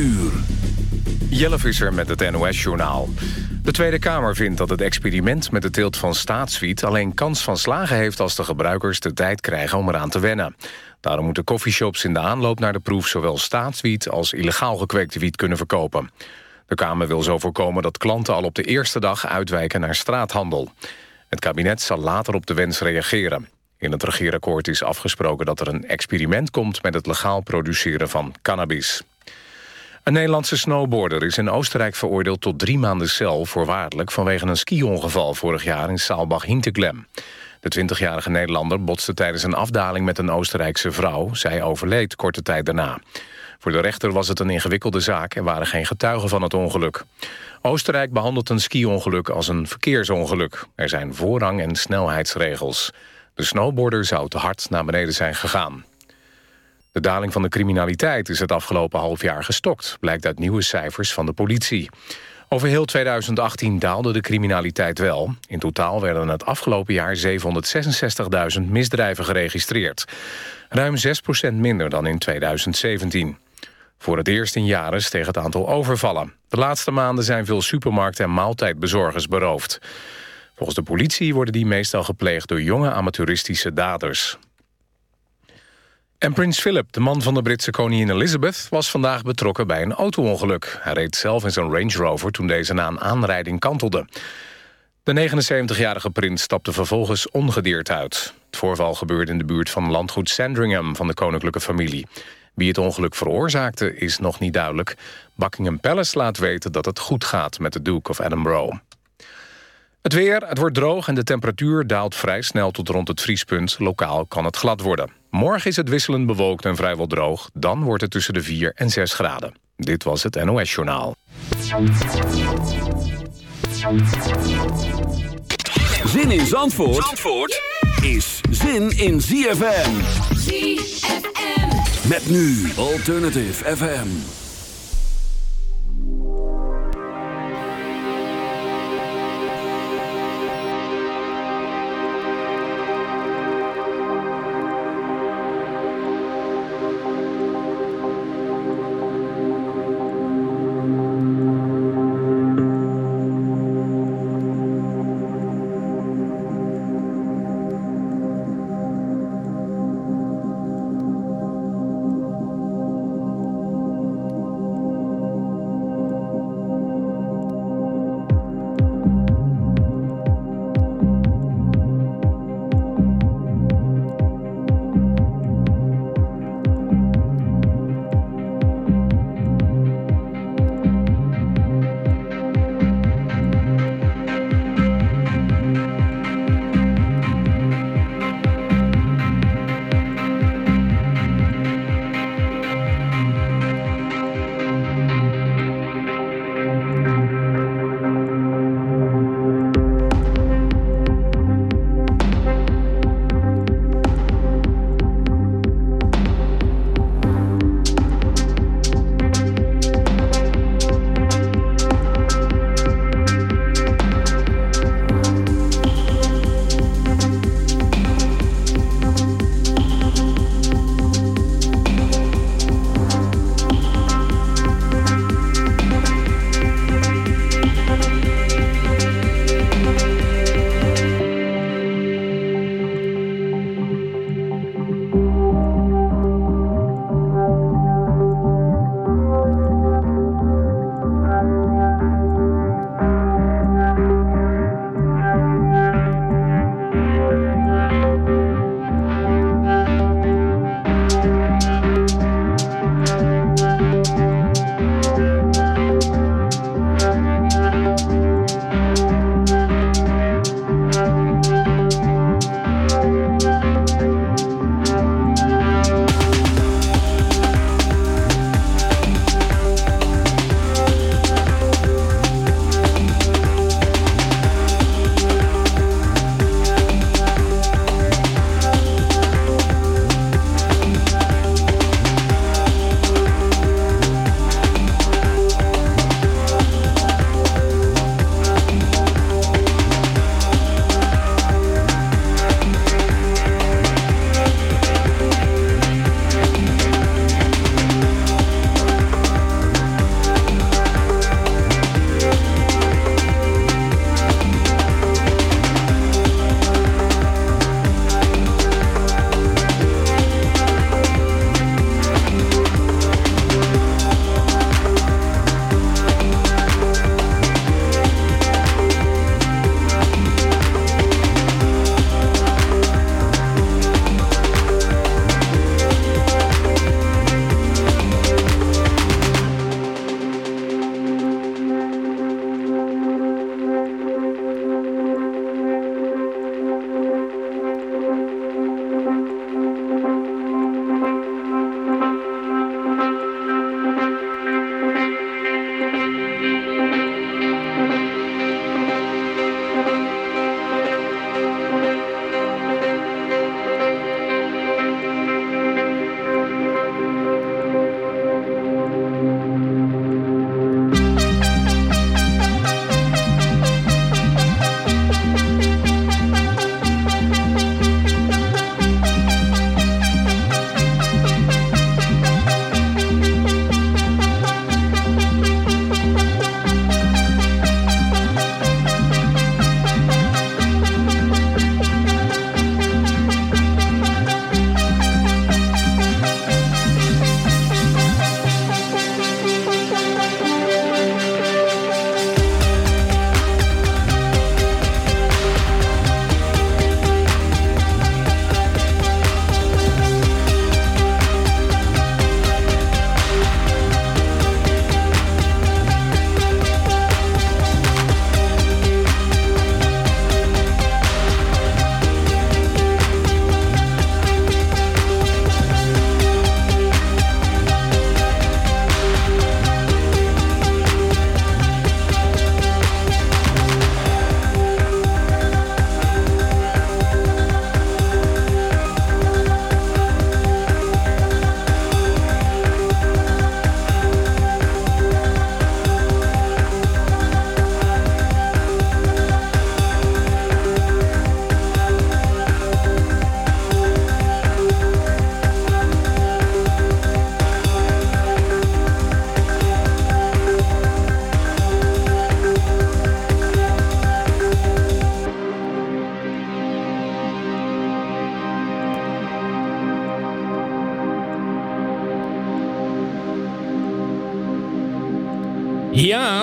uur. Jelle Visser met het NOS-journaal. De Tweede Kamer vindt dat het experiment met de teelt van staatswiet... alleen kans van slagen heeft als de gebruikers de tijd krijgen om eraan te wennen. Daarom moeten coffeeshops in de aanloop naar de proef... zowel staatswiet als illegaal gekweekte wiet kunnen verkopen. De Kamer wil zo voorkomen dat klanten al op de eerste dag uitwijken naar straathandel. Het kabinet zal later op de wens reageren. In het regeerakkoord is afgesproken dat er een experiment komt... met het legaal produceren van cannabis. Een Nederlandse snowboarder is in Oostenrijk veroordeeld tot drie maanden cel... voorwaardelijk vanwege een ski-ongeval vorig jaar in Saalbach-Hinteglem. De 20-jarige Nederlander botste tijdens een afdaling met een Oostenrijkse vrouw. Zij overleed korte tijd daarna. Voor de rechter was het een ingewikkelde zaak... en waren geen getuigen van het ongeluk. Oostenrijk behandelt een ski-ongeluk als een verkeersongeluk. Er zijn voorrang- en snelheidsregels. De snowboarder zou te hard naar beneden zijn gegaan. De daling van de criminaliteit is het afgelopen half jaar gestokt... blijkt uit nieuwe cijfers van de politie. Over heel 2018 daalde de criminaliteit wel. In totaal werden het afgelopen jaar 766.000 misdrijven geregistreerd. Ruim 6% minder dan in 2017. Voor het eerst in jaren steeg het aantal overvallen. De laatste maanden zijn veel supermarkten en maaltijdbezorgers beroofd. Volgens de politie worden die meestal gepleegd door jonge amateuristische daders. En prins Philip, de man van de Britse koningin Elizabeth... was vandaag betrokken bij een auto-ongeluk. Hij reed zelf in zijn Range Rover toen deze na een aanrijding kantelde. De 79-jarige prins stapte vervolgens ongedeerd uit. Het voorval gebeurde in de buurt van landgoed Sandringham... van de koninklijke familie. Wie het ongeluk veroorzaakte is nog niet duidelijk. Buckingham Palace laat weten dat het goed gaat met de Duke of Edinburgh. Het weer, het wordt droog en de temperatuur daalt vrij snel tot rond het vriespunt. Lokaal kan het glad worden. Morgen is het wisselend bewolkt en vrijwel droog. Dan wordt het tussen de 4 en 6 graden. Dit was het NOS Journaal. Zin in Zandvoort, Zandvoort is zin in ZFM. ZFM. Met nu Alternative FM.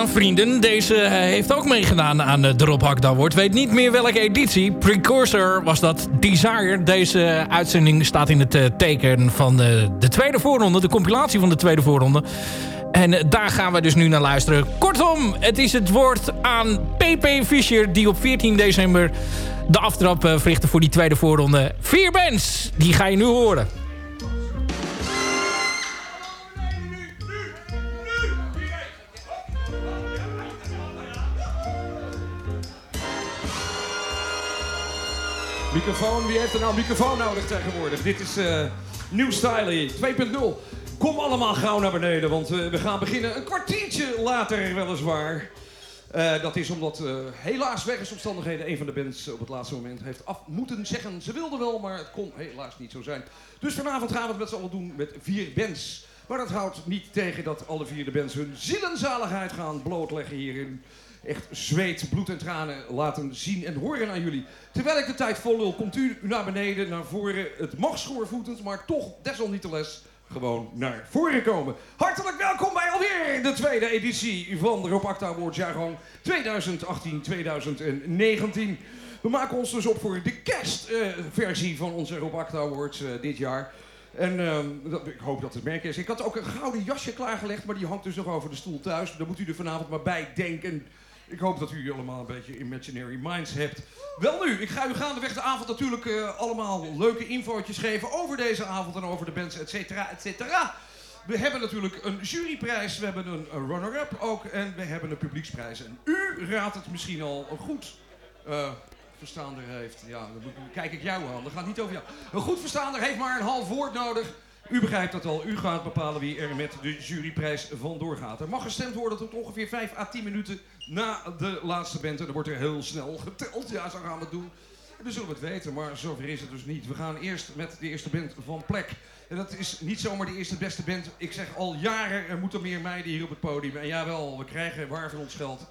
Vrienden, deze eh, heeft ook meegedaan aan de Rob Hakda wordt. Weet niet meer welke editie. Precursor was dat Desire. Deze uitzending staat in het eh, teken van de, de tweede voorronde. De compilatie van de tweede voorronde. En eh, daar gaan we dus nu naar luisteren. Kortom, het is het woord aan PP Fischer... die op 14 december de aftrap verrichtte voor die tweede voorronde. Vier bands, die ga je nu horen. Wie heeft er nou microfoon nodig tegenwoordig? Dit is uh, New Style 2.0. Kom allemaal gauw naar beneden, want uh, we gaan beginnen een kwartiertje later weliswaar. Uh, dat is omdat helaas wegens een van de bands op het laatste moment heeft af moeten zeggen. Ze wilden wel, maar het kon helaas niet zo zijn. Dus vanavond gaan we het met z'n allen doen met vier bands. Maar dat houdt niet tegen dat alle vier de bands hun zielenzaligheid gaan blootleggen hierin echt zweet, bloed en tranen laten zien en horen aan jullie. Terwijl ik de tijd vol lul, komt u naar beneden, naar voren. Het mag schoorvoetend, maar toch desalniettemin gewoon naar voren komen. Hartelijk welkom bij alweer de tweede editie van de Rob Acta Awards jaargang 2018-2019. We maken ons dus op voor de kerstversie van onze Rob Acta Awards uh, dit jaar. En dat, ik hoop dat het merk is. Ik had ook een gouden jasje klaargelegd, maar die hangt dus nog over de stoel thuis. Daar moet u er vanavond maar bij denken. Ik hoop dat u allemaal een beetje imaginary minds hebt. Wel nu, ik ga u gaandeweg de avond natuurlijk uh, allemaal leuke infootjes geven over deze avond en over de bands, et cetera, et cetera. We hebben natuurlijk een juryprijs, we hebben een, runner-up ook en we hebben een publieksprijs. En u raadt het misschien al een goed uh, verstaander heeft. Ja, dan kijk ik jou aan, dat gaat niet over jou. Een goed verstaander heeft maar een half woord nodig. U begrijpt dat al. U gaat bepalen wie er met de juryprijs vandoor gaat. Er mag gestemd worden tot ongeveer 5 à 10 minuten na de laatste band. En dan wordt er heel snel geteld. Ja, zo gaan we het doen. En dan zullen we het weten, maar zover is het dus niet. We gaan eerst met de eerste band van Plek. En dat is niet zomaar de eerste beste band. Ik zeg al jaren, er moeten meer meiden hier op het podium. En jawel, we krijgen waar van ons geld.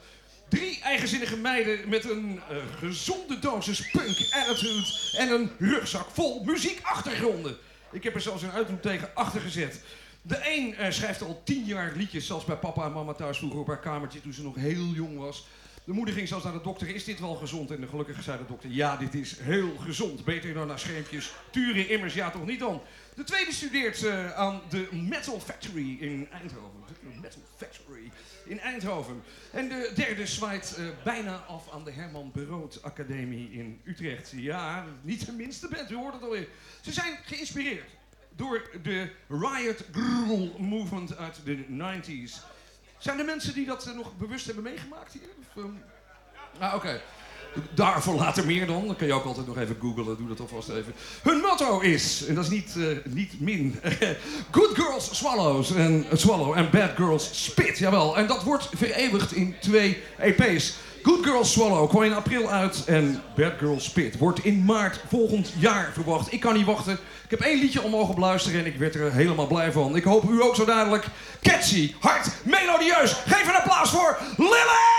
Drie eigenzinnige meiden met een uh, gezonde dosis punk attitude en een rugzak vol muziekachtergronden. Ik heb er zelfs een uitroep tegen achter gezet. De een uh, schrijft al tien jaar liedjes, zelfs bij papa en mama thuis vroeger op haar kamertje toen ze nog heel jong was. De moeder ging zelfs naar de dokter, is dit wel gezond? En de gelukkig zei de dokter, ja, dit is heel gezond. Beter dan naar schermpjes. Turen immers, ja toch niet dan. De tweede studeert uh, aan de Metal Factory in Eindhoven. Metal Factory in Eindhoven. En de derde zwaait uh, bijna af aan de Herman Brood Academie in Utrecht. Ja, niet de minste band, u hoort het alweer. Ze zijn geïnspireerd door de Riot Grrrl movement uit de 90s. Zijn er mensen die dat uh, nog bewust hebben meegemaakt hier? Of, um... Ah, oké. Daarvoor later meer dan. Dan kun je ook altijd nog even googlen. Doe dat alvast even. Hun motto is, en dat is niet, uh, niet min. Good girls swallows en swallow en bad girls spit. Jawel. En dat wordt vereeuwigd in twee EP's. Good Girls Swallow kwam in april uit en Bad Girls Spit wordt in maart volgend jaar verwacht. Ik kan niet wachten. Ik heb één liedje om mogen beluisteren en ik werd er helemaal blij van. Ik hoop u ook zo dadelijk. Catchy, hard, melodieus. Geef een applaus voor Lily!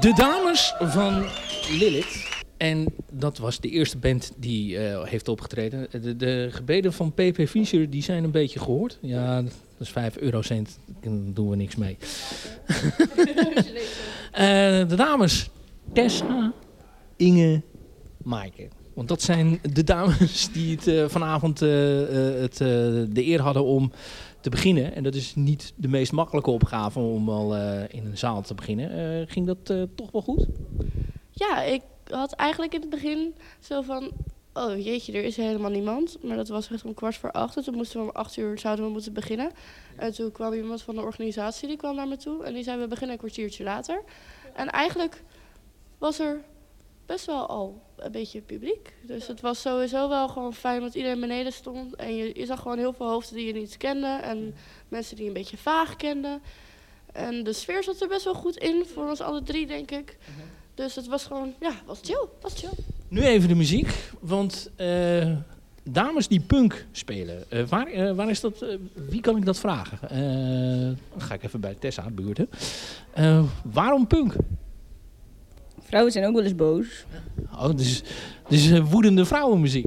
De dames van Lilith. En dat was de eerste band die uh, heeft opgetreden. De, de, gebeden van PP Fischer die zijn een beetje gehoord. Ja, dat is 5 eurocent. Daar doen we niks mee. uh, de dames Tessa, Inge, Maaike. Want dat zijn de dames die het vanavond het, de eer hadden om te beginnen. En dat is niet de meest makkelijke opgave om al in een zaal te beginnen. ging dat toch wel goed? Ja, ik had eigenlijk in het begin zo van... Oh jeetje, er is helemaal niemand. Maar dat was echt om kwart voor acht. En toen moesten we om acht uur zouden we moeten beginnen. En toen kwam iemand van de organisatie, die kwam naar me toe. En die zei, we beginnen een kwartiertje later. En eigenlijk was er best wel al een beetje publiek. Dus het was sowieso wel gewoon fijn dat iedereen beneden stond. En je, je zag gewoon heel veel hoofden die je niet kende. En mensen die een beetje vaag kenden. En de sfeer zat er best wel goed in, voor ons alle drie, denk ik. Dus het was gewoon, ja, was chill, was chill. Nu even de muziek, want uh, dames die punk spelen, uh, waar, uh, waar is dat, wie kan ik dat vragen? dan ga ik even bij Tessa buurten. waarom punk? Vrouwen zijn ook wel eens boos. Oh, dus, dus woedende vrouwenmuziek?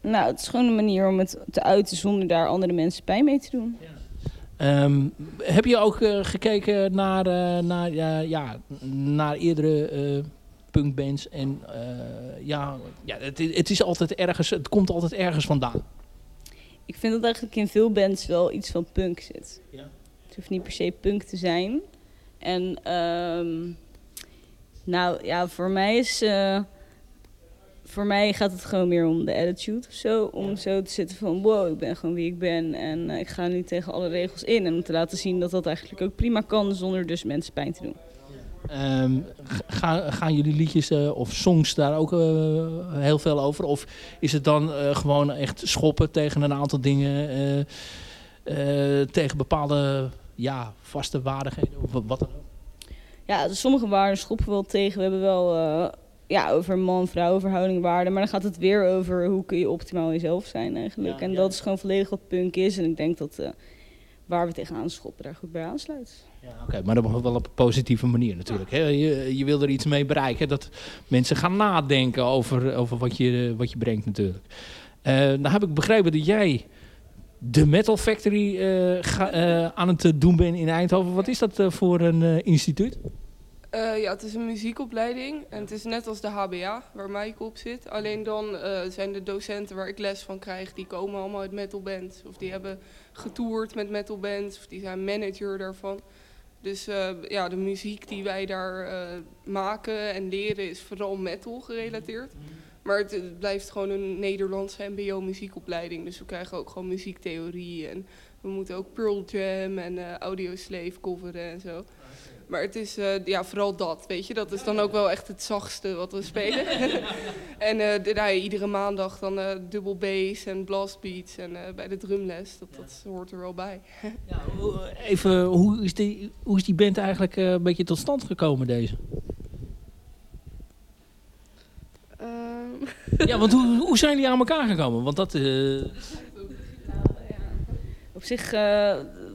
Nou, het is gewoon een manier om het te uiten zonder daar andere mensen pijn mee te doen. Ja. Um, heb je ook uh, gekeken naar, uh, naar, uh, ja, naar eerdere punkbands? En ja, ja het, het, is altijd ergens, het komt altijd ergens vandaan. Ik vind dat eigenlijk in veel bands wel iets van punk zit. Ja. Het hoeft niet per se punk te zijn. En um, nou ja, voor mij is voor mij gaat het gewoon meer om de attitude of zo. Om zo te zitten van wow, ik ben gewoon wie ik ben. En uh, ik ga nu tegen alle regels in. En om te laten zien dat dat eigenlijk ook prima kan zonder dus mensen pijn te doen. Um, gaan, gaan jullie liedjes uh, of songs daar ook uh, heel veel over? Of is het dan gewoon echt schoppen tegen een aantal dingen? tegen bepaalde ja, vaste waardigheden of wat dan ook? Ja, sommige waarden schoppen we wel tegen. We hebben wel ja, over man-vrouw verhouding waarden. Maar dan gaat het weer over hoe kun je optimaal jezelf zijn eigenlijk. en dat is gewoon volledig wat punk is. En ik denk dat uh, waar we tegenaan schoppen daar goed bij aansluit. Ja, Oké, maar dat wel op een positieve manier natuurlijk. Hè? Je, je wil er iets mee bereiken. Dat mensen gaan nadenken over, over wat, je, wat je brengt natuurlijk. Uh, nou heb ik begrepen dat jij de Metal Factory uh, ga, aan het doen bent in Eindhoven. Wat is dat voor een instituut? Ja, het is een muziekopleiding en het is net als de HBA waar Mike op zit. Alleen dan zijn de docenten waar ik les van krijg, die komen allemaal uit metalbands. Of die hebben getoerd met metalbands of die zijn manager daarvan. Dus ja, de muziek die wij daar maken en leren is vooral metal gerelateerd. Maar het, het blijft gewoon een Nederlandse mbo muziekopleiding. Dus we krijgen ook gewoon muziektheorie en we moeten ook Pearl Jam en Audio Slave coveren en zo. Maar het is uh, ja, vooral dat, weet je. Dat is dan ook wel echt het zachtste wat we spelen. en uh, de, nou, iedere maandag dan uh, dubbel bass en blastbeats en bij de drumles. Dat, dat hoort er wel bij. ja, even, hoe is, die, hoe is die band eigenlijk een beetje tot stand gekomen, deze? Ja, want hoe, hoe zijn die aan elkaar gekomen? Want dat... Op zich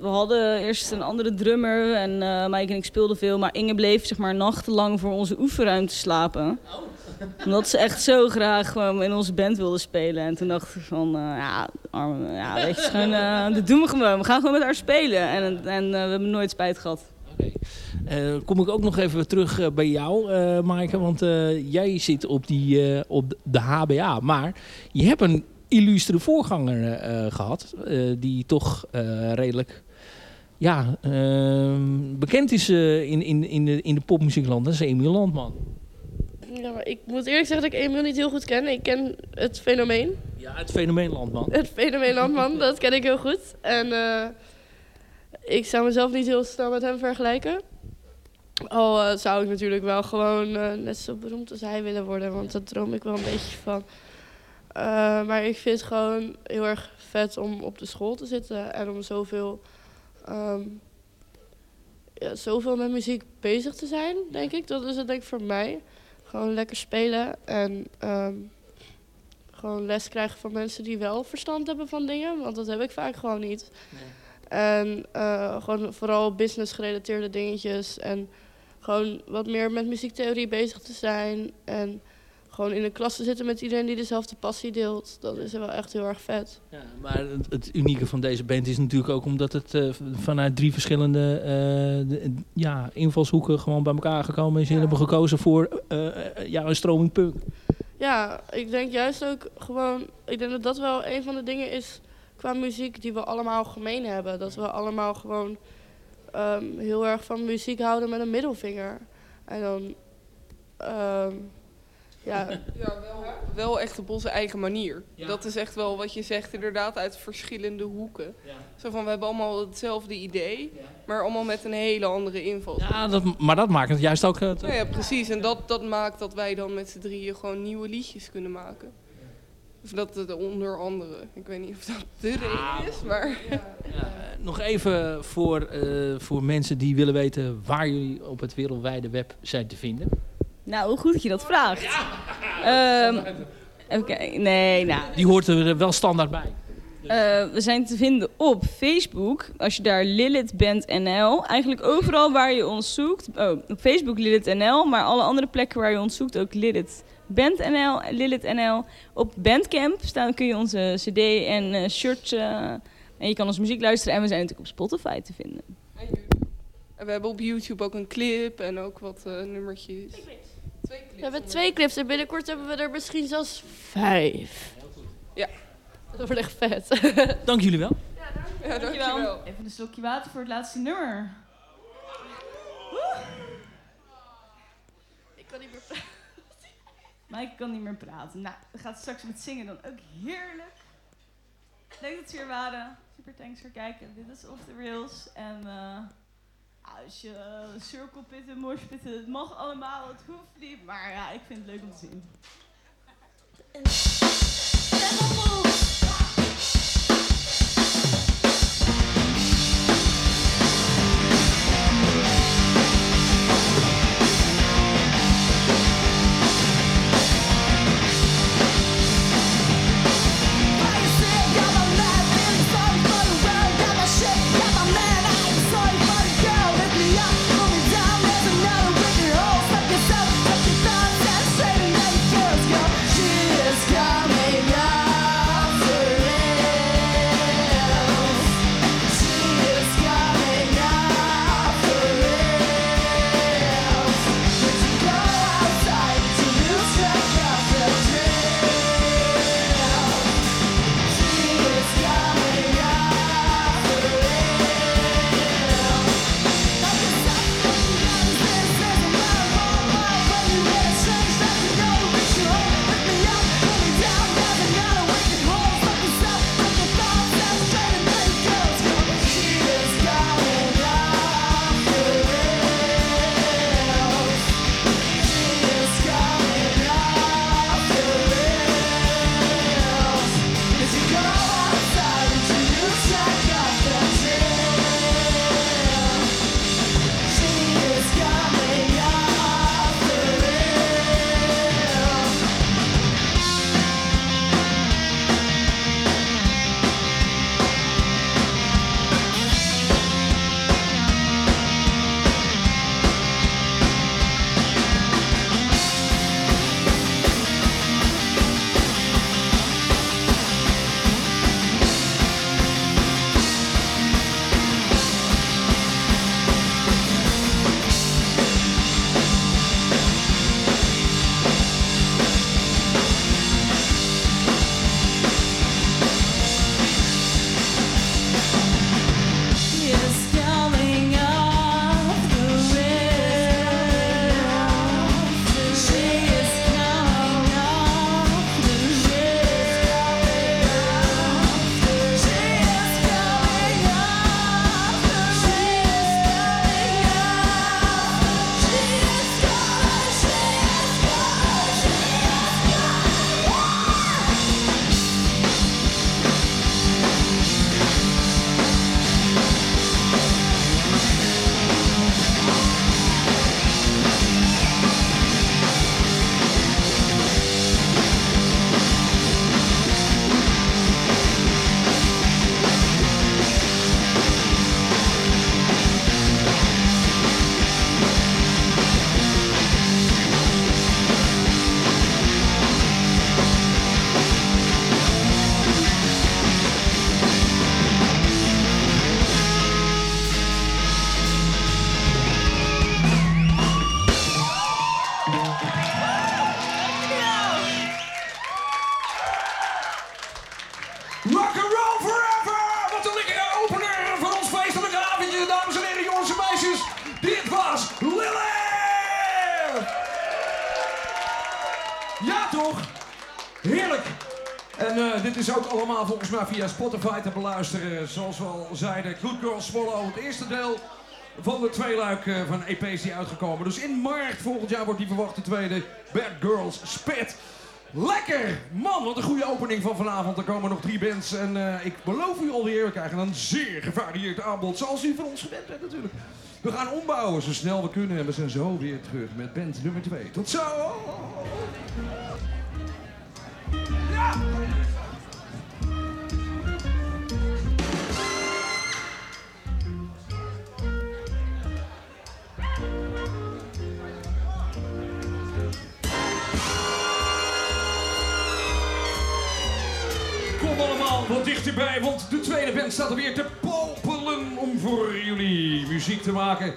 we hadden eerst een andere drummer en uh, Mike en ik speelden veel. Maar Inge bleef zeg maar nachtenlang voor onze oefenruimte slapen. Omdat ze echt zo graag gewoon in onze band wilde spelen. En toen dachten we van, uh, ja, arme, ja, weet je, gewoon, uh, dat doen we gewoon. We gaan gewoon met haar spelen. En, en we hebben nooit spijt gehad. Okay. kom ik ook nog even terug bij jou, Maaike. Want jij zit op, die, op de HBA. Maar je hebt een illustere voorganger gehad. die toch redelijk ja, ehm, bekend is uh, in, in, in, de, in de popmuziekland. Dat is Emiel Landman. Ja, maar ik moet eerlijk zeggen dat ik Emiel niet heel goed ken. Ik ken het fenomeen. Ja, het fenomeen Landman. Het fenomeen Landman, dat ken ik heel goed. En uh, ik zou mezelf niet heel snel met hem vergelijken. Al uh, zou ik natuurlijk wel gewoon net zo beroemd als hij willen worden. Want daar droom ik wel een beetje van. maar ik vind het gewoon heel erg vet om op de school te zitten. En om zoveel um, ja, zoveel met muziek bezig te zijn, denk ik. Dat is het denk ik voor mij. Gewoon lekker spelen en um, gewoon les krijgen van mensen die wel verstand hebben van dingen. Want dat heb ik vaak gewoon niet. Nee. En uh, gewoon vooral business gerelateerde dingetjes. En gewoon wat meer met muziektheorie bezig te zijn. En gewoon in de klas te zitten met iedereen die dezelfde passie deelt. Dat is wel echt heel erg vet. Ja, maar het, het unieke van deze band is natuurlijk ook omdat het eh, vanuit drie verschillende eh, de- ja, invalshoeken gewoon bij elkaar gekomen is. En hebben gekozen voor eh, ja, een stroming punk. Ja, ik denk juist ook gewoon... Ik denk dat dat wel een van de dingen is qua muziek die we allemaal gemeen hebben. Dat we allemaal gewoon ehm, heel erg van muziek houden met een middelvinger. En dan... ehm, ja, Ja, wel, wel echt op onze eigen manier. Ja. Dat is echt wel wat je zegt, inderdaad, uit verschillende hoeken. Zo van, we hebben allemaal hetzelfde idee, maar allemaal met een hele andere inval. Ja, dat, maar dat maakt het juist ook... eh, ja, precies. En dat, dat maakt dat wij dan met z'n drieën gewoon nieuwe liedjes kunnen maken. Of dat het onder andere. Ik weet niet of dat de reden is, maar... Ja, nog even voor, eh, voor mensen die willen weten waar jullie op het wereldwijde web zijn te vinden. Nou, hoe goed dat je dat vraagt. Ehm, kijken. Nee, nou. Die hoort er wel standaard bij. Eh, we zijn te vinden op Facebook. Als je daar Lilith bent NL. Eigenlijk overal waar je ons zoekt. Oh, op Facebook Lilith NL. Maar alle andere plekken waar je ons zoekt ook Lilith Band NL. Lilith NL. Op Bandcamp staan kun je onze cd en eh, shirt. eh, en je kan onze muziek luisteren. En we zijn natuurlijk op Spotify te vinden. En we hebben op YouTube ook een clip en ook wat eh, nummertjes. Twee clips. we hebben twee clips en binnenkort hebben we er misschien zelfs vijf. Ja. Dat wordt echt vet. Dank jullie wel. Ja, dankjewel. Even een slokje water voor het laatste nummer. Ik kan niet meer praten. Maaike kan niet meer praten. Nou, we gaan straks met zingen dan ook heerlijk. Leuk dat ze hier waren. Super thanks voor kijken. Dit is Off the Rails. En eh, als je uh, circle pitten, mosh pitten, het mag allemaal, het hoeft niet. Maar ja, ik vind het leuk om te zien. Mij via Spotify te beluisteren. Zoals we al zeiden, Good Girl Swallow, het eerste deel van de tweeluik uh, van EP's die uitgekomen. Dus in maart volgend jaar wordt die verwachte tweede Bad Girls Spit. Lekker! Man, wat een goede opening van vanavond. Er komen nog drie bands. En uh, ik beloof u alweer, we krijgen een zeer gevarieerd aanbod. Zoals u van ons gewend bent natuurlijk. We gaan ombouwen zo snel we kunnen. En we zijn zo weer terug met band nummer 2. Tot zo! Ja! Kom allemaal wat dichterbij, want de tweede band staat er weer te popelen om voor jullie muziek te maken.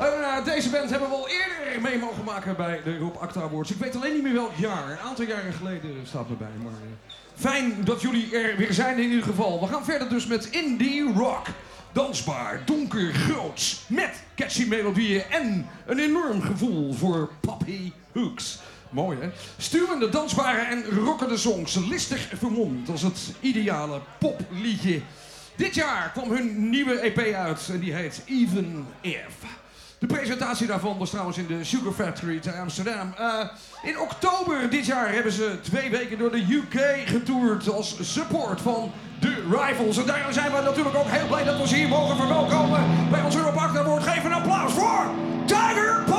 Uh, deze band hebben we al eerder mee mogen maken bij de Rob Acta Awards. Ik weet alleen niet meer welk jaar. Een aantal jaren geleden staat erbij. Maar uh, fijn dat jullie er weer zijn in ieder geval. We gaan verder dus met indie rock. Dansbaar, donker, groots, met catchy melodieën en een enorm gevoel voor Poppy Hooks. Mooi hè? Sturende, dansbare en rockende songs, listig vermomd als het ideale popliedje. Dit jaar kwam hun nieuwe EP uit en die heet Even If. De presentatie daarvan was trouwens in de Sugar Factory te Amsterdam. Uh, in oktober dit jaar hebben ze twee weken door de UK getoerd als support van de Rivals. En daarom zijn we natuurlijk ook heel blij dat we ze hier mogen verwelkomen bij ons Europa Award. Geef een applaus voor Tiger Pilot!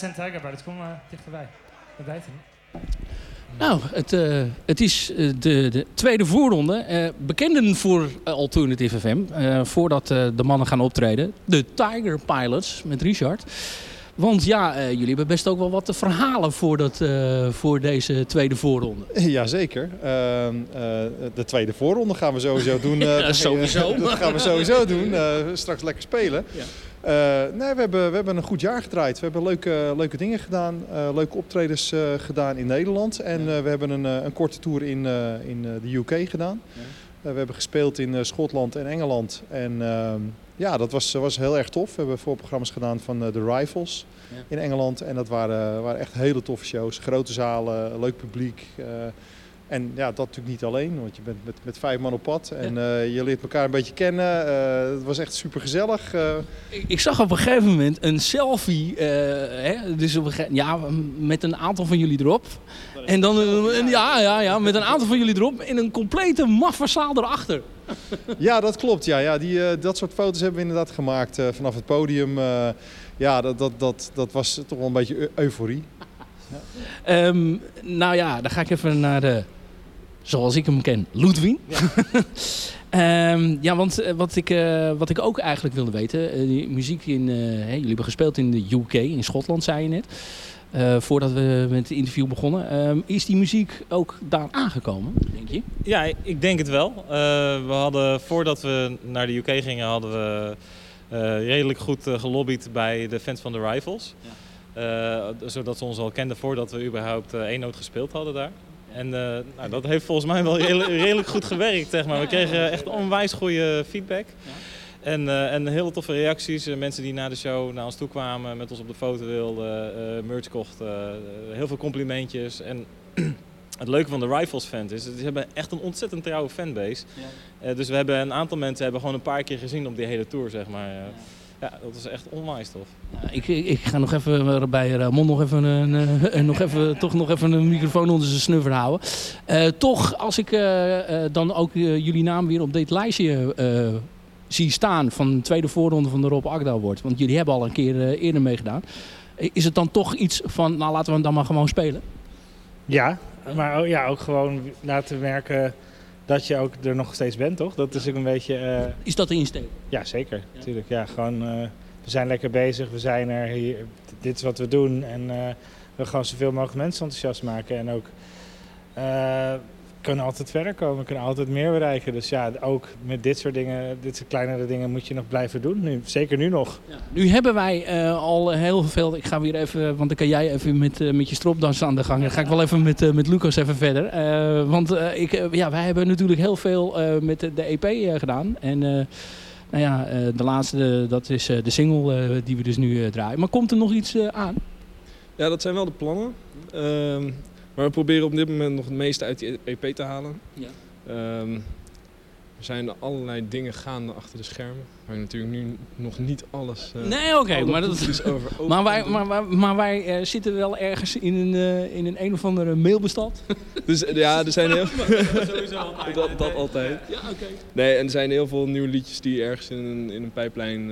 Zijn Tiger Brothers. Kom maar dichterbij. Wat bijt er niet? Nou, het, eh, het is eh, de, de tweede voorronde. Eh, bekenden voor eh, Alternative FM. eh, voordat eh, de mannen gaan optreden. De Tiger Pilots met Richard. Want ja, eh, jullie hebben best ook wel wat te verhalen voor, dat, eh, voor deze tweede voorronde. Jazeker. Ehm eh de tweede voorronde gaan we sowieso doen. eh, Ja, sowieso. dat gaan we sowieso doen. eh, straks lekker spelen. Ja. Eh, nee, we hebben, we hebben een goed jaar gedraaid. We hebben leuke, leuke dingen gedaan. eh, leuke optredens eh, gedaan in Nederland. En we hebben een, een korte tour in, in de UK gedaan. We hebben gespeeld in Schotland en Engeland. En ehm, ja, dat was, was heel erg tof. We hebben voorprogramma's gedaan van eh, The Rifles Ja. in Engeland. En dat waren, waren echt hele toffe shows. Grote zalen, leuk publiek. En ja, dat natuurlijk niet alleen, want je bent met, met vijf man op pad en eh, je leert elkaar een beetje kennen. Eh, het was echt super gezellig. Ik, ik zag op een gegeven moment een selfie. eh, hè, dus op een gege- ja, met een aantal van jullie erop. En dan een- ja, ja, ja, met een aantal van jullie erop. In een complete maffe zaal erachter. Ja, dat klopt. Ja, ja, die, eh, dat soort foto's hebben we inderdaad gemaakt eh, vanaf het podium. Eh, ja, dat, dat, dat, dat was toch wel een beetje eu- euforie. Ehm, nou ja, dan ga ik even naar de, zoals ik hem ken, Ludwig. Ehm, ja, want eh, wat ik, eh, wat ik ook eigenlijk wilde weten, eh, muziek in, jullie hebben gespeeld in de UK, in Schotland zei je net, voordat we met het interview begonnen. Ehm, is die muziek ook daar aangekomen, denk je? Ja, ik denk het wel. We hadden, voordat we naar de UK gingen, hadden we redelijk goed gelobbyd bij de fans van de Rivals. Eh, zodat ze ons al kenden voordat we überhaupt één noot gespeeld hadden daar. En eh, nou, dat heeft volgens mij wel redelijk, redelijk goed gewerkt, zeg maar. We kregen echt onwijs goede feedback. En, eh, en hele toffe reacties. Eh, mensen die na de show naar ons toe kwamen, met ons op de foto wilden, eh, merch kochten. heel veel complimentjes. En het leuke van de Rifles fans is, ze hebben echt een ontzettend trouwe fanbase. Eh, dus we hebben een aantal mensen hebben gewoon een paar keer gezien op die hele tour, zeg maar. Ja, dat is echt onwijs tof. Ik, ik, ik ga nog even eh, bij Ramon nog even, een, eh, nog even, toch nog even een microfoon onder zijn snuffer houden. Eh, toch, als ik eh, eh, dan ook jullie naam weer op dit lijstje eh, zie staan van de tweede voorronde van de Rob Agda wordt. Want jullie hebben al een keer eh, eerder meegedaan. Is het dan toch iets van, nou laten we hem dan maar gewoon spelen? Ja, maar ook- ja, ook gewoon laten merken dat je ook er nog steeds bent, toch? Dat is ook een beetje... eh, Is dat de insteek? Ja, zeker. Natuurlijk. Ja, gewoon, eh, we zijn lekker bezig, we zijn er, hier, dit is wat we doen. En eh, we gewoon zoveel mogelijk mensen enthousiast maken. En ook, kunnen altijd verder komen, we kunnen altijd meer bereiken. Dus ja, ook met dit soort dingen, dit soort kleinere dingen moet je nog blijven doen. Nu, zeker nu nog. Nu hebben wij eh, al heel veel. Ik ga weer even, want dan kan jij even met, eh, met je stropdas aan de gang. Dan ga ik wel even met, eh, met Lucas even verder. Eh, want eh, ik, ja, wij hebben natuurlijk heel veel eh, met de, de EP eh, gedaan. En eh, nou ja, eh, de laatste, dat is eh, de single eh, die we dus nu eh, draaien. Maar komt er nog iets eh, aan? Ja, dat zijn wel de plannen. Maar we proberen op dit moment nog het meeste uit die EP te halen. Ja. Ehm, er zijn allerlei dingen gaande achter de schermen. Waar je natuurlijk nu nog niet alles. eh, Nee, oké. maar, dat, toepeltjes over maar wij, maar, maar, maar wij eh, zitten wel ergens in een, eh, in een een of andere mailbestand. Dus ja, er zijn heel Sowieso altijd. dat, dat altijd. Ja, oké. Nee, en er zijn heel veel nieuwe liedjes die ergens in een, in een pijplijn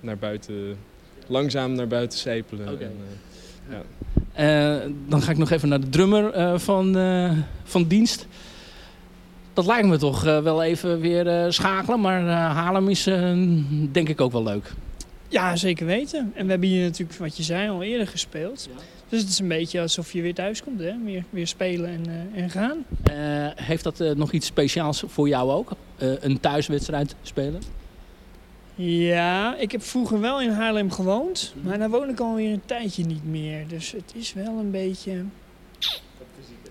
naar buiten, langzaam naar buiten sijpelen. En, eh, ja. Dan ga ik nog even naar de drummer eh, van, eh, van dienst. Dat lijkt me toch wel even weer schakelen. Maar Haarlem is denk ik ook wel leuk. Ja, zeker weten. En we hebben hier natuurlijk, wat je zei, al eerder gespeeld. Dus het is een beetje alsof je weer thuis komt, hè? Weer, weer spelen en, en gaan. Heeft dat nog iets speciaals voor jou ook? Een thuiswedstrijd spelen? Ja, ik heb vroeger wel in Haarlem gewoond, maar daar woon ik alweer een tijdje niet meer. Dus het is wel een beetje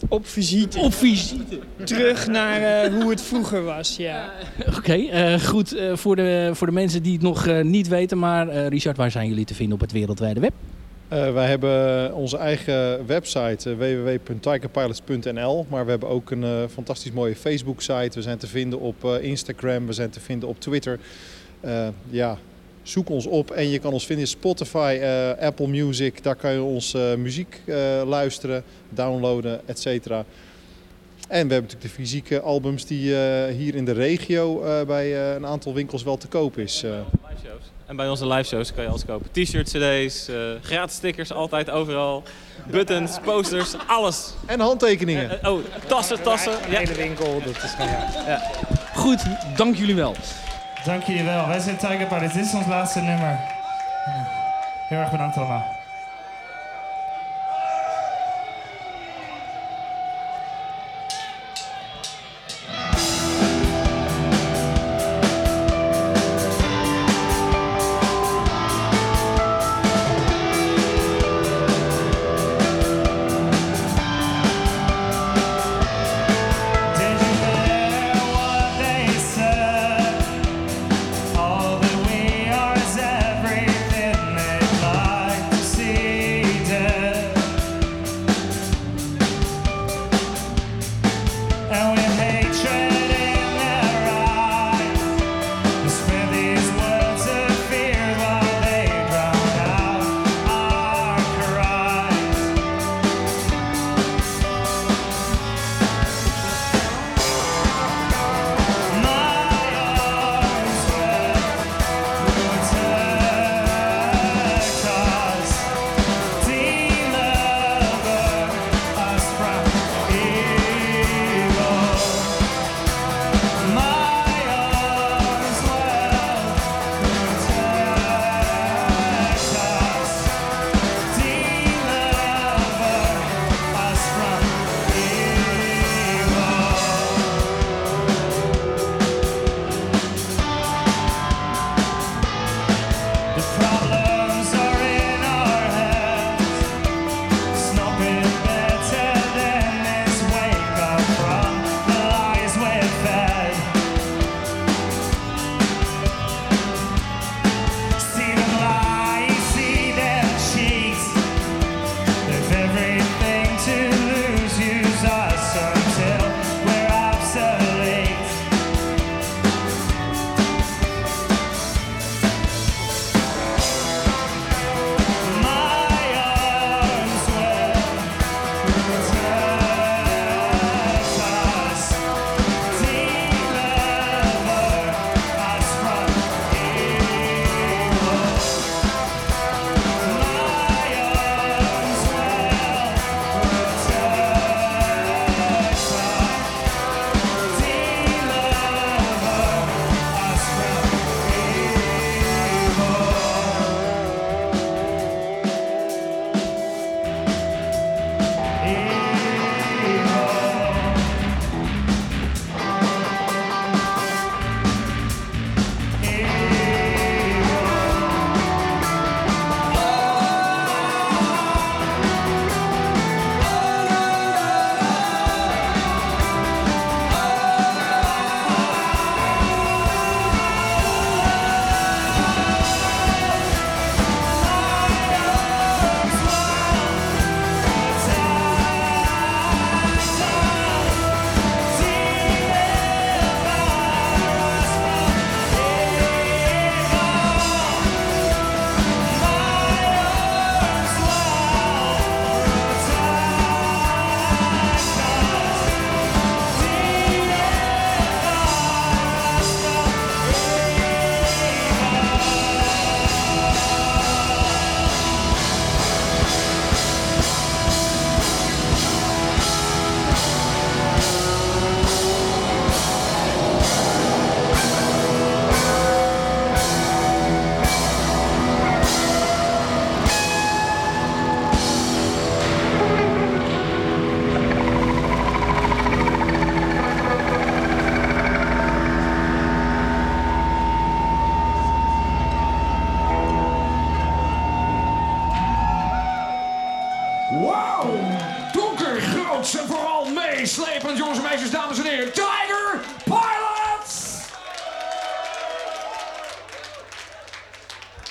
op visite. Op visite. Terug naar eh, hoe het vroeger was, ja. Oké, eh, goed. eh, voor, de, voor de mensen die het nog eh, niet weten, maar eh, Richard, waar zijn jullie te vinden op het wereldwijde web? Eh, wij hebben onze eigen website uh, www.tigerpilots.nl. Maar we hebben ook een eh, fantastisch mooie Facebook-site. We zijn te vinden op eh, Instagram, we zijn te vinden op Twitter. Eh, ja, zoek ons op en je kan ons vinden in Spotify, eh, Apple Music. Daar kan je ons eh, muziek eh, luisteren, downloaden, et cetera. En we hebben natuurlijk de fysieke albums die eh, hier in de regio eh, bij eh, een aantal winkels wel te koop is. eh. En bij onze live shows kan je alles kopen. T-shirts, cd's, eh, gratis stickers, altijd overal. Buttons, posters, alles. En handtekeningen. Oh, tassen, tassen. Ja. hele winkel, dat is gewoon... Ja. Goed, dank jullie wel. Dank jullie wel. Wij zijn Tiger. Dit is ons laatste nummer. Heel erg bedankt allemaal.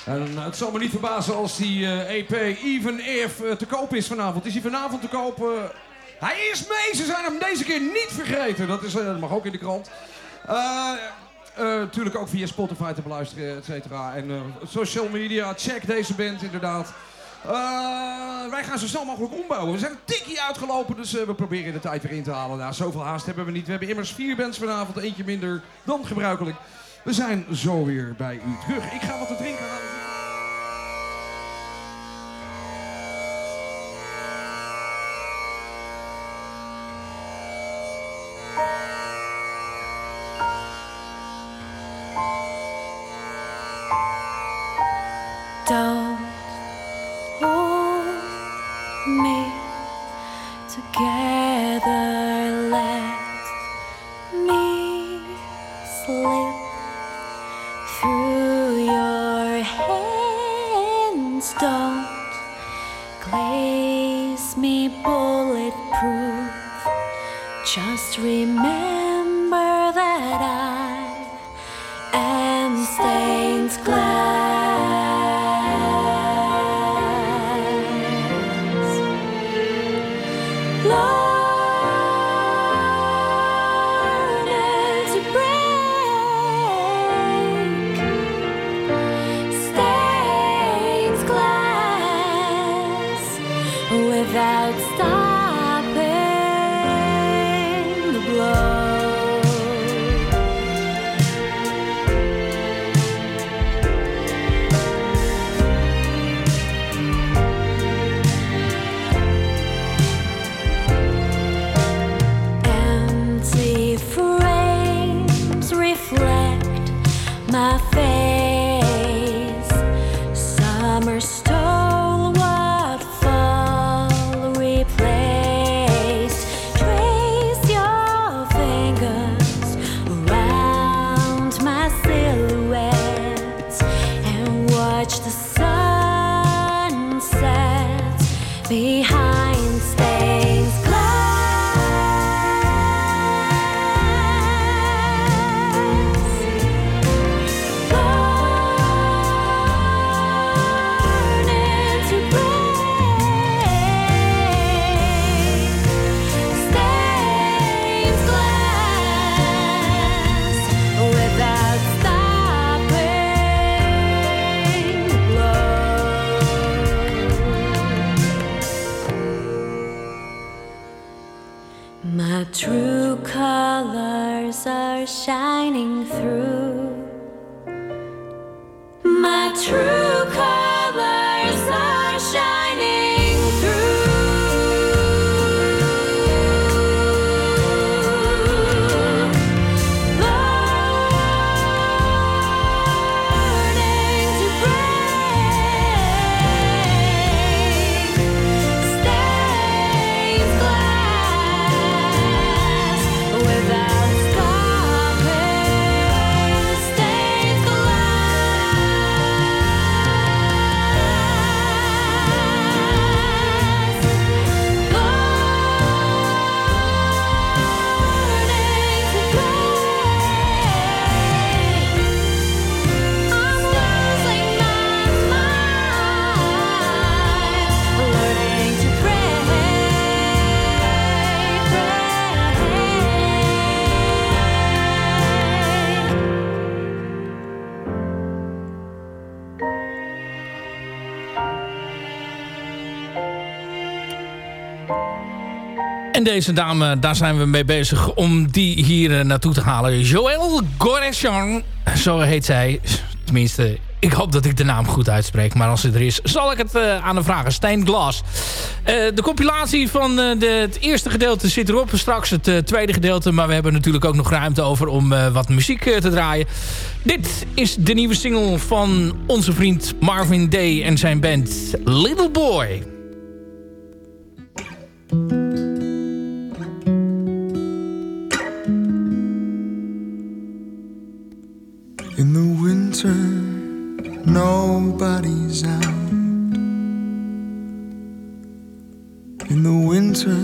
Eh, het zal me niet verbazen als die eh, EP Even If eh, te koop is vanavond. Is hij vanavond te koop? hij is mee! Ze zijn hem deze keer niet vergeten. Dat, is, dat mag ook in de krant. Natuurlijk ook via Spotify te beluisteren, et cetera. En social media, check deze band inderdaad. Wij gaan zo snel mogelijk ombouwen. We zijn een tikkie uitgelopen, dus we proberen de tijd weer in te halen. Nou, zoveel haast hebben we niet. We hebben immers vier bands vanavond, eentje minder dan gebruikelijk. We zijn zo weer bij u terug. Ik ga wat te drinken halen. En deze dame, daar zijn we mee bezig om die hier eh, naartoe te halen. Joël Goreschan, zo heet zij. Tenminste, ik hoop dat ik de naam goed uitspreek. Maar als ze er is, zal ik het eh, aan haar vragen. Stijn Glas. Eh, de compilatie van de, het eerste gedeelte zit erop. Straks het tweede gedeelte. Maar we hebben natuurlijk ook nog ruimte over om wat muziek te draaien. Dit is de nieuwe single van onze vriend Marvin Day en zijn band Little Boy. nobody's out. In the winter,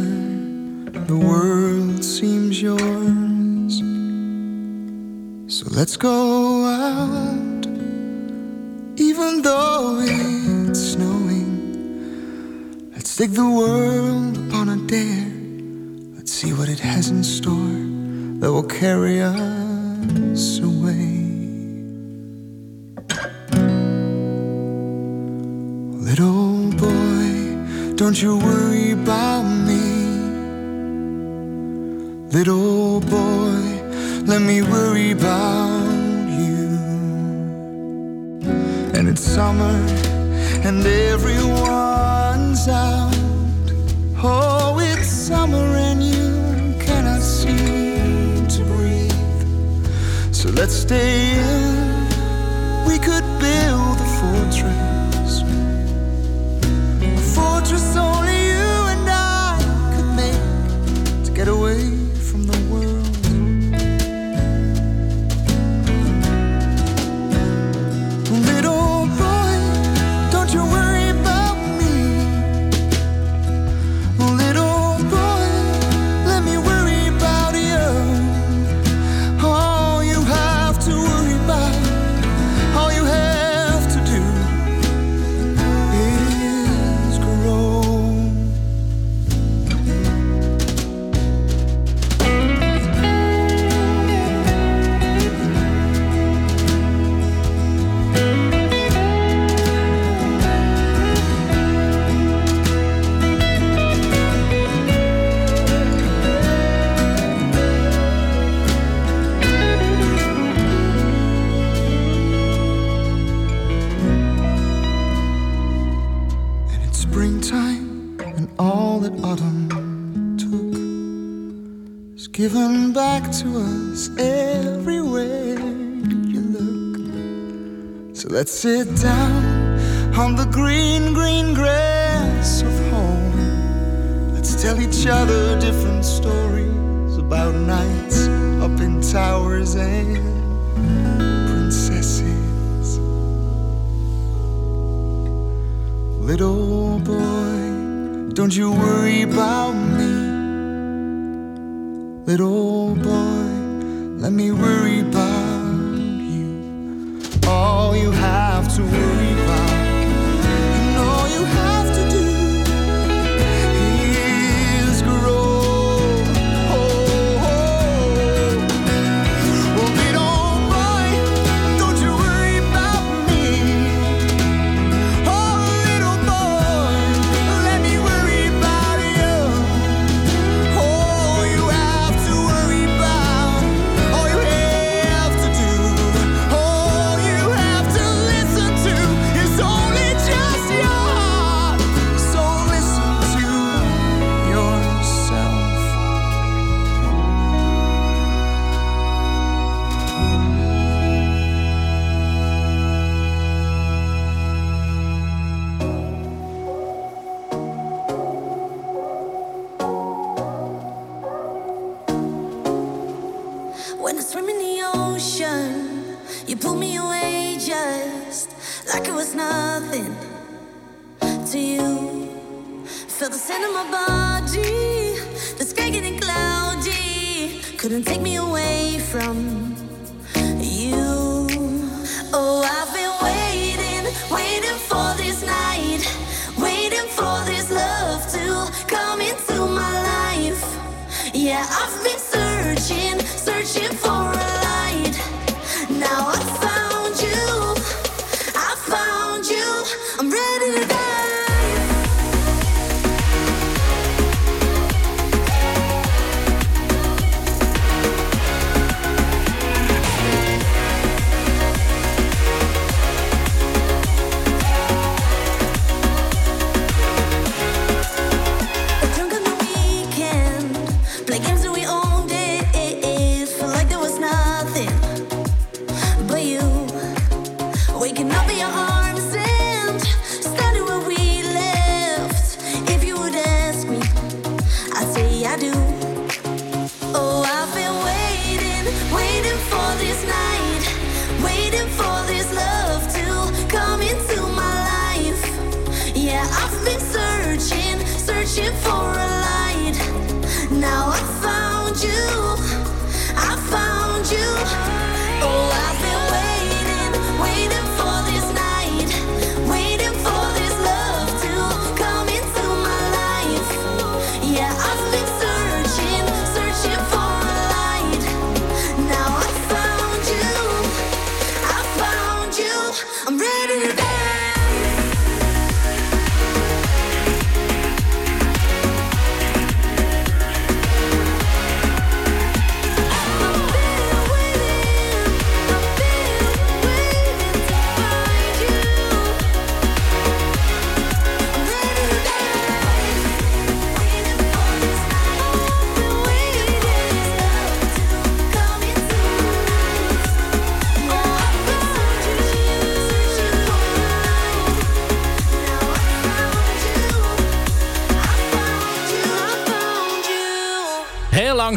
the world seems yours. So let's go out, even though it's snowing. Let's take the world upon a dare. Let's see what it has in store that will carry us away. Little boy, don't you worry about me. Little boy, let me worry about you. And it's summer, and everyone's out. Oh, it's summer, and you cannot seem to breathe. So let's stay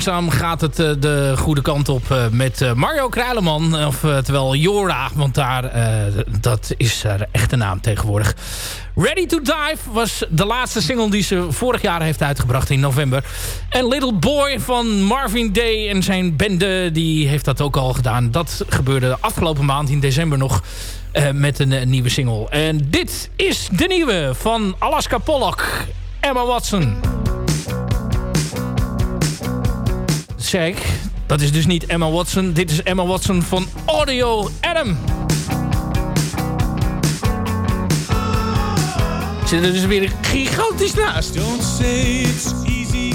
langzaam gaat het eh, de goede kant op eh, met eh, Mario Kruileman. Of terwijl Jora, want daar, dat is haar echte naam tegenwoordig. Ready to Dive was de laatste single die ze vorig jaar heeft uitgebracht in november. En Little Boy van Marvin Day en zijn bende, die heeft dat ook al gedaan. Dat gebeurde afgelopen maand in december nog met een, een nieuwe single. En dit is de nieuwe van Alaska Pollock, Emma Watson. zei. Dat is dus niet Emma Watson. Dit is Emma Watson van Audio Adam. Zit er dus weer gigantisch naast. Don't say it's easy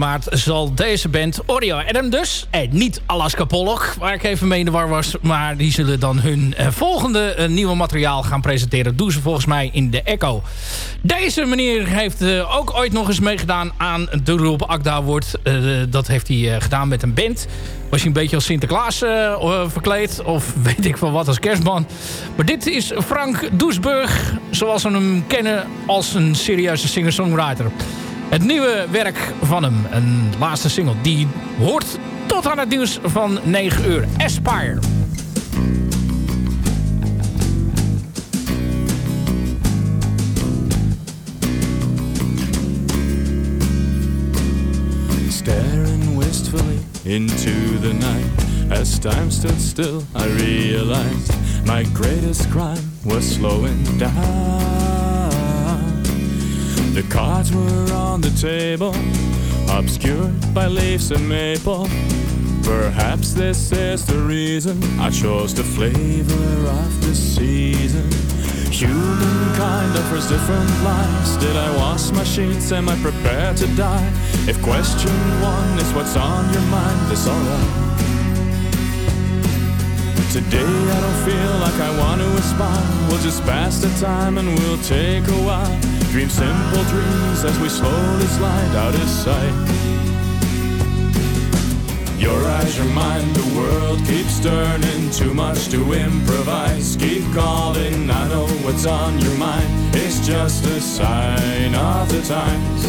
maart zal deze band Oreo Adam dus, en niet Alaska Pollock, waar ik even mee in de war was, maar die zullen dan hun eh, volgende eh, nieuwe materiaal gaan presenteren. Doen ze volgens mij in de Echo. Deze meneer heeft eh, ook ooit nog eens meegedaan aan de Rob Akda. Eh, dat heeft hij gedaan met een band. Was hij een beetje als Sinterklaas verkleed, of weet ik van wat als kerstman. Maar dit is Frank Doesburg, zoals we hem kennen als een serieuze singer-songwriter. Het nieuwe werk van hem, een laatste single, die hoort tot aan het nieuws van 9 uur. Aspire. Staring wistfully into the night. As time stood still, I realized my greatest crime was slowing down. The cards were on the table, obscured by leaves and maple. Perhaps this is the reason I chose the flavor of the season. Humankind offers different lives. Did I wash my sheets? Am I prepared to die? If question one is what's on your mind, it's alright. Today I don't feel like I want to aspire. We'll just pass the time and we'll take a while. Dream simple dreams as we slowly slide out of sight. Your eyes your mind, the world keeps turning. Too much to improvise. Keep calling, I know what's on your mind. It's just a sign of the times.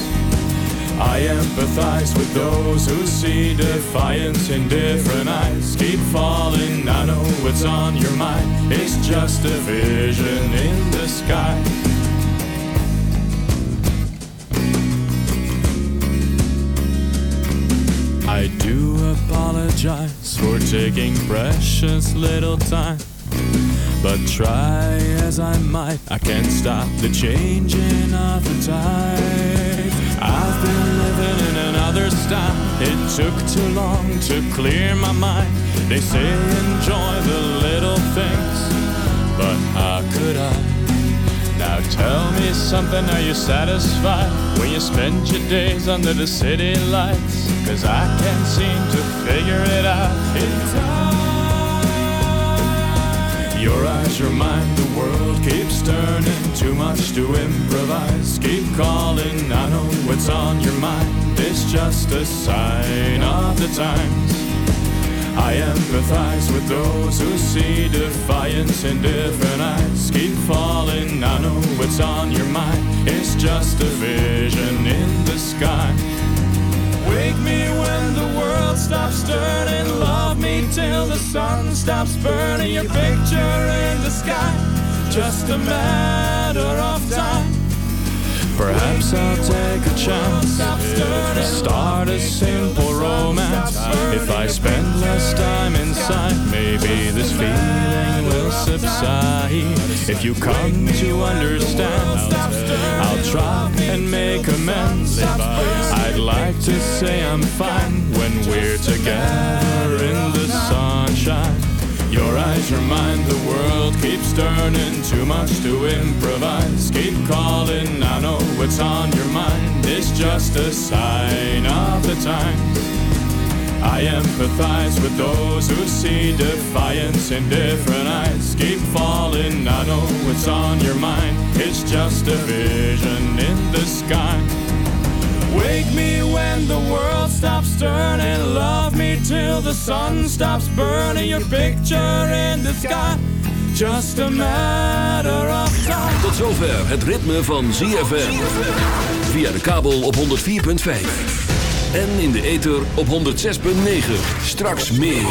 I empathize with those who see defiance in different eyes. Keep falling, I know what's on your mind. It's just a vision in the sky. I do apologize for taking precious little time. But try as I might, I can't stop the changing of the tide. I've been living in another style. It took too long to clear my mind. They say enjoy the little things, but how could I? Now tell me something, are you satisfied when you spend your days under the city lights? Cause I can't seem to figure it out. It's your eyes your mind, the world keeps turning. Too much to improvise. Keep calling, I know what's on your mind. It's just a sign of the times. I empathize with those who see defiance in different eyes. Keep falling, I know what's on your mind. It's just a vision in the sky. Wake me when the world stops turning. Love me till the sun stops burning. Your picture in the sky, just a matter of time. Perhaps I'll take a chance. Start a simple romance. If I spend less time inside, maybe this feeling will subside. If you come to understand, I'll try and make amends. I'd like to say I'm fine when we're together in the sunshine. Your eyes remind the world keeps turning. Too much to improvise. Keep calling, I know what's on your mind. It's just a sign of the times. I empathize with those who see defiance in different eyes. Keep falling, I know what's on your mind. It's just a vision in the sky. Wake me when the world stops turning. Love me till the sun stops burning. Your picture in the sky. Just a matter of time. Tot zover het ritme van ZFM. Via de kabel op 104.5. En in de ether op 106.9. Straks meer.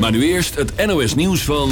Maar nu eerst het NOS nieuws van...